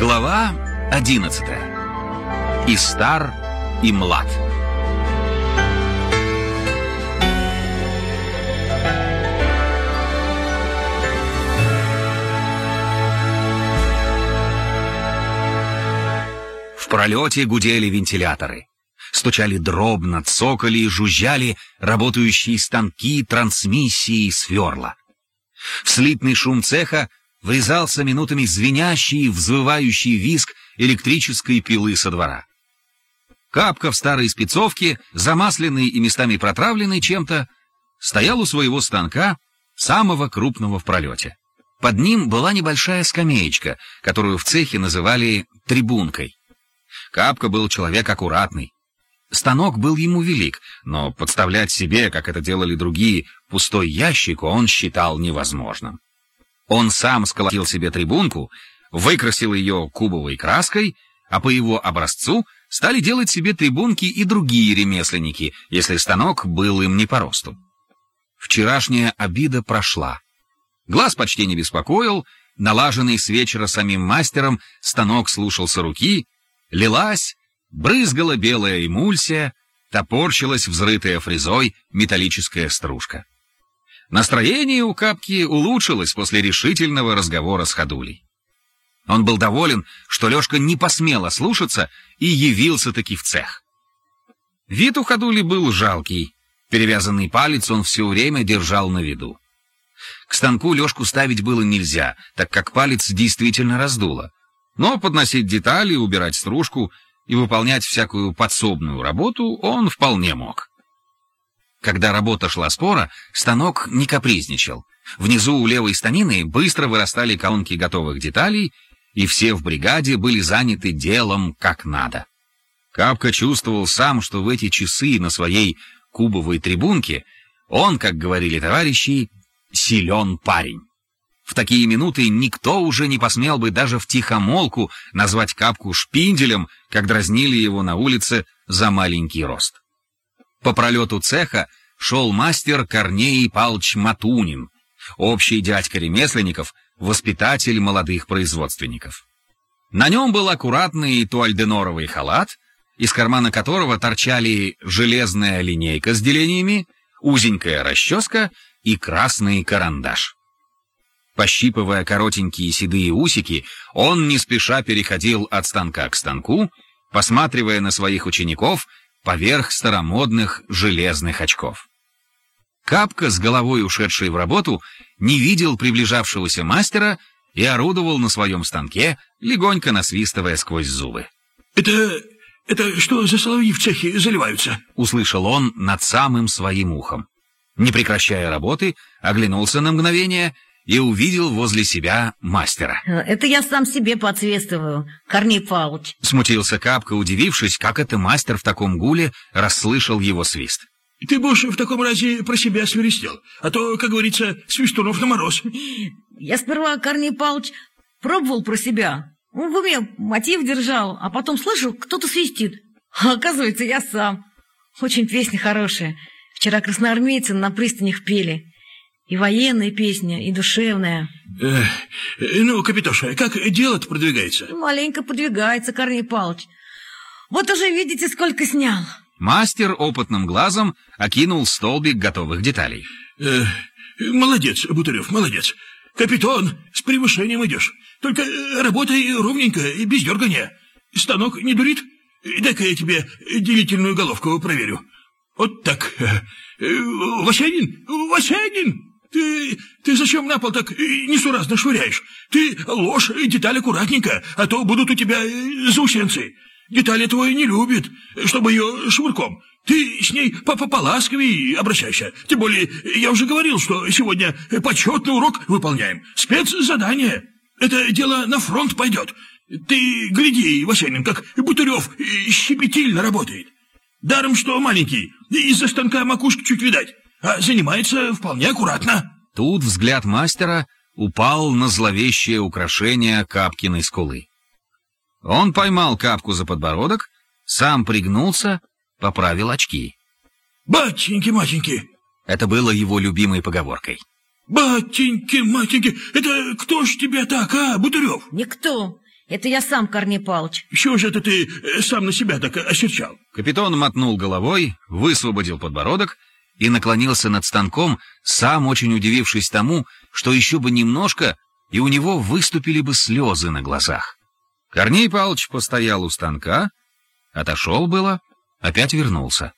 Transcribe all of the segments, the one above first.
Глава 11. И стар, и млад. В пролете гудели вентиляторы. Стучали дробно, цокали и жужжали работающие станки, трансмиссии и сверла. В слитный шум цеха врезался минутами звенящий, взвывающий виск электрической пилы со двора. Капка в старой спецовке, замасленный и местами протравленный чем-то, стоял у своего станка, самого крупного в пролете. Под ним была небольшая скамеечка, которую в цехе называли трибункой. Капка был человек аккуратный. Станок был ему велик, но подставлять себе, как это делали другие, пустой ящик он считал невозможным. Он сам сколотил себе трибунку, выкрасил ее кубовой краской, а по его образцу стали делать себе трибунки и другие ремесленники, если станок был им не по росту. Вчерашняя обида прошла. Глаз почти не беспокоил, налаженный с вечера самим мастером, станок слушался руки, лилась, брызгала белая эмульсия, топорщилась взрытая фрезой металлическая стружка. Настроение у Капки улучшилось после решительного разговора с Ходулей. Он был доволен, что Лешка не посмел ослушаться и явился-таки в цех. Вид у Ходули был жалкий. Перевязанный палец он все время держал на виду. К станку Лешку ставить было нельзя, так как палец действительно раздуло. Но подносить детали, убирать стружку и выполнять всякую подсобную работу он вполне мог. Когда работа шла спора, станок не капризничал. Внизу у левой станины быстро вырастали колонки готовых деталей, и все в бригаде были заняты делом как надо. Капка чувствовал сам, что в эти часы на своей кубовой трибунке он, как говорили товарищи, силен парень. В такие минуты никто уже не посмел бы даже в тихомолку назвать Капку шпинделем, как дразнили его на улице за маленький рост. По пролету цеха шел мастер Корней Палч Матунин, общий дядька ремесленников, воспитатель молодых производственников. На нем был аккуратный туальденоровый халат, из кармана которого торчали железная линейка с делениями, узенькая расческа и красный карандаш. Пощипывая коротенькие седые усики, он не спеша переходил от станка к станку, посматривая на своих учеников поверх старомодных железных очков. Капка, с головой ушедшей в работу, не видел приближавшегося мастера и орудовал на своем станке, легонько насвистывая сквозь зубы. «Это... это что за соловьи в цехе заливаются?» — услышал он над самым своим ухом. Не прекращая работы, оглянулся на мгновение — и увидел возле себя мастера. «Это я сам себе подсвистываю, Корней Павлович». Смутился Капка, удивившись, как это мастер в таком гуле расслышал его свист. «Ты больше в таком разе про себя свиристел, а то, как говорится, свистунов на мороз». «Я сперва, Корней Павлович, пробовал про себя. Он в уме мотив держал, а потом слышу, кто-то свистит. А оказывается, я сам. Очень песня хорошая. Вчера красноармейцы на пристанях пели». И военная песня, и душевная. Э, ну, Капитоша, как дело-то продвигается? Маленько подвигается, Корней Павлович. Вот уже видите, сколько снял. Мастер опытным глазом окинул столбик готовых деталей. Э, молодец, Бутырев, молодец. Капитан, с превышением идешь. Только работай ровненько и без дергания. Станок не дурит? Дай-ка я тебе делительную головку проверю. Вот так. Э, Васянин, Васянин! Ты, ты зачем на пол так несуразно швыряешь? Ты ложь деталь аккуратненько, а то будут у тебя э, заусенцы. Детали твои не любит, чтобы ее швырком. Ты с ней поласковее обращайся. Тем более, я уже говорил, что сегодня почетный урок выполняем. Спецзадание. Это дело на фронт пойдет. Ты гляди, Васянин, как Бутырев щепетильно работает. Даром, что маленький, из-за станка макушки чуть видать а занимается вполне аккуратно. Тут взгляд мастера упал на зловещее украшение Капкиной скулы. Он поймал Капку за подбородок, сам пригнулся, поправил очки. «Батеньки-матеньки!» Это было его любимой поговоркой. «Батеньки-матеньки! Это кто ж тебя так, а, Бутырев?» «Никто. Это я сам, Корней Павлович. Чего же это ты э, сам на себя так осерчал? Капитан мотнул головой, высвободил подбородок и наклонился над станком, сам очень удивившись тому, что еще бы немножко, и у него выступили бы слезы на глазах. Корней Павлович постоял у станка, отошел было, опять вернулся.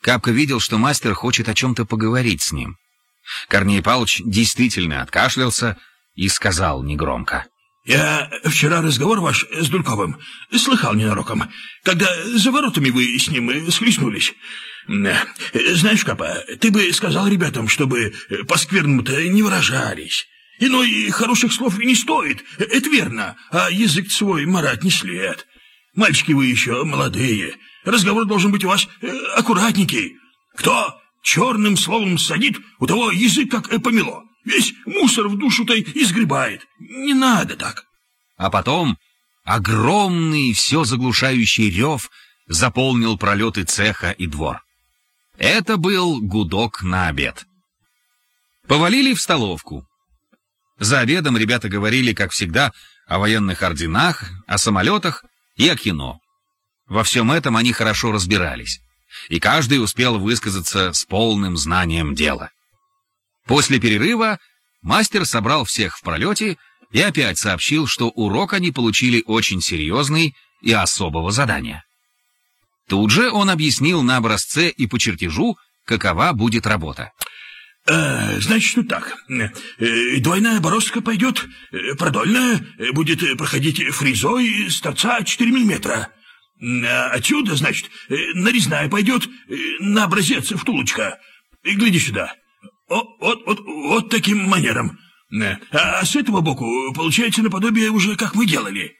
Капка видел, что мастер хочет о чем-то поговорить с ним. Корней Павлович действительно откашлялся и сказал негромко. «Я вчера разговор ваш с Дульковым слыхал ненароком, когда за воротами вы с ним схлестнулись. Знаешь, Капа, ты бы сказал ребятам, чтобы по-скверному-то не выражались». Иной хороших слов и не стоит, это верно, а язык свой марать не след. Мальчики вы еще молодые, разговор должен быть у вас э, аккуратненький. Кто черным словом садит, у того язык как э, помело. Весь мусор в душу-то изгребает. Не надо так. А потом огромный все заглушающий рев заполнил пролеты цеха и двор. Это был гудок на обед. Повалили в столовку. За обедом ребята говорили, как всегда, о военных орденах, о самолетах и о кино. Во всем этом они хорошо разбирались, и каждый успел высказаться с полным знанием дела. После перерыва мастер собрал всех в пролете и опять сообщил, что урок они получили очень серьезный и особого задания. Тут же он объяснил на образце и по чертежу, какова будет работа. Э, значит, тут так. Э, двойная бороздка пойдет, э, продольная будет проходить фрезой с торца 4 миллиметра. Отсюда, значит, нарезная пойдет на образец втулочка. Гляди сюда. Вот, вот, вот, вот таким манером. А с этого боку получается наподобие уже как мы делали.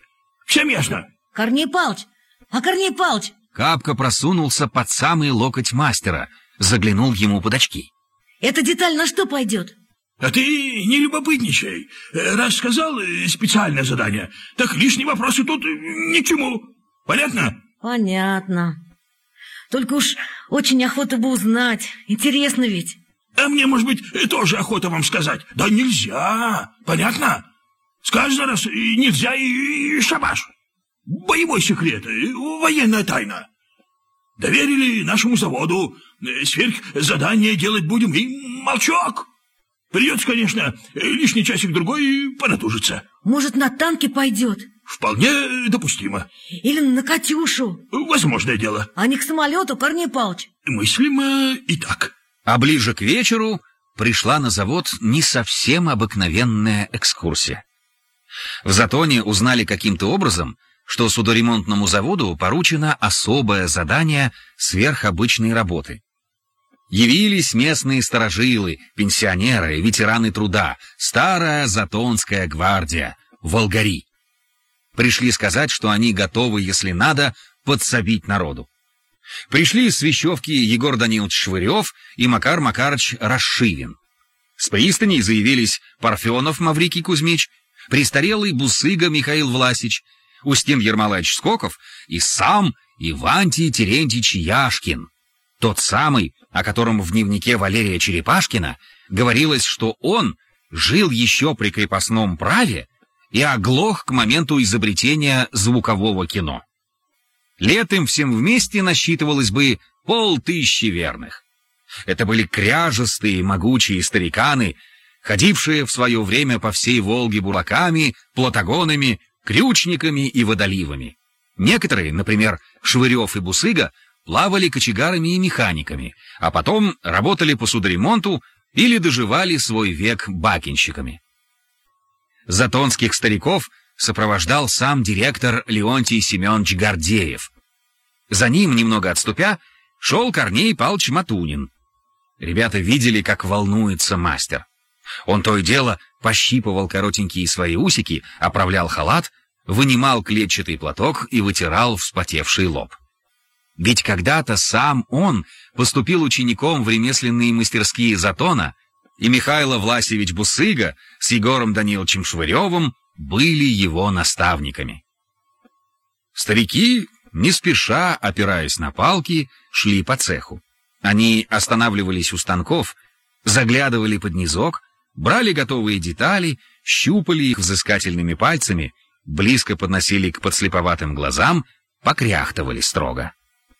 Всем ясно? Корней Палыч, а Корней Палыч? Капка просунулся под самый локоть мастера, заглянул ему под очки. Эта деталь на что пойдет? А ты не любопытничай. Раз сказал э, специальное задание, так лишние вопросы тут ни к чему. Понятно? Понятно. Только уж очень охота бы узнать. Интересно ведь. А мне, может быть, тоже охота вам сказать. Да нельзя. Понятно? Сказано раз нельзя и шабаш. Боевой секрет, э, военная тайна. Доверили нашему заводу. Э, сверх задание делать будем и молчок. Придется, конечно, лишний часик-другой понатужиться. Может, на танке пойдет? Вполне допустимо. Или на Катюшу? Возможное дело. А не к самолету, Корней Павлович? Мыслимо и так. А ближе к вечеру пришла на завод не совсем обыкновенная экскурсия. В Затоне узнали каким-то образом, что судоремонтному заводу поручено особое задание сверхобычной работы. Явились местные сторожилы, пенсионеры, ветераны труда, старая Затонская гвардия, волгари. Пришли сказать, что они готовы, если надо, подсобить народу. Пришли с Свящевки Егор Данилович Швырев и Макар Макарыч Расшивин. С пристани заявились Парфенов Маврикий Кузьмич, престарелый Бусыга Михаил Власич, Устин Ермолаевич Скоков и сам Ивантий Терентьевич Яшкин. Тот самый, о котором в дневнике Валерия Черепашкина говорилось, что он жил еще при крепостном праве и оглох к моменту изобретения звукового кино. Летом всем вместе насчитывалось бы полтыщи верных. Это были кряжестые, могучие стариканы, ходившие в свое время по всей Волге бураками, платагонами, крючниками и водоливами. Некоторые, например, Швырев и Бусыга, плавали кочегарами и механиками, а потом работали по судоремонту или доживали свой век бакинщиками. Затонских стариков сопровождал сам директор Леонтий Семенович Гордеев. За ним, немного отступя, шел Корней Павлович Матунин. Ребята видели, как волнуется мастер. Он то и дело пощипывал коротенькие свои усики, оправлял халат, вынимал клетчатый платок и вытирал вспотевший лоб. Ведь когда-то сам он поступил учеником в ремесленные мастерские Затона, и Михайло Власевич Бусыга с Егором Даниловичем Швыревым были его наставниками. Старики, не спеша, опираясь на палки, шли по цеху. Они останавливались у станков, заглядывали под низок, брали готовые детали, щупали их взыскательными пальцами близко подносили к подслеповатым глазам, покряхтывали строго.